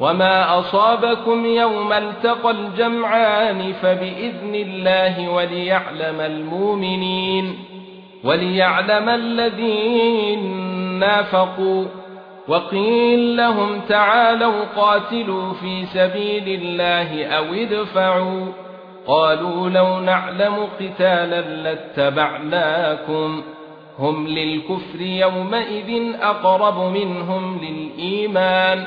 وما اصابكم يوم التقى الجمعان فباذن الله وليعلم المؤمنين وليعلم الذين نافقوا وقيل لهم تعالوا قاتلوا في سبيل الله أو ادفعوا قالوا لو نعلم قتالا لاتبعناكم هم للكفر يومئذ اقرب منهم للايمان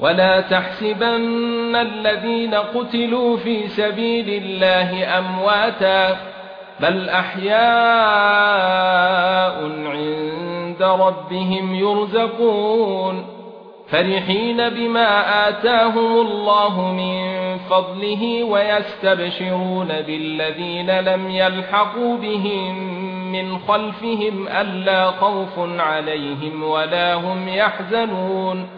ولا تحسبن الذين قتلوا في سبيل الله امواتا بل احياء عند ربهم يرزقون فرحين بما آتاهم الله من فضله ويستبشرون بالذين لم يلحقوا بهم من خلفهم ألا خوف عليهم ولا هم يحزنون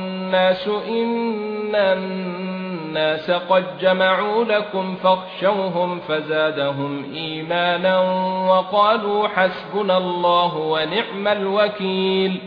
الناس إن الناس قد جمعوا لكم فاخشوهم فزادهم إيمانا وقالوا حسبنا الله ونعم الوكيل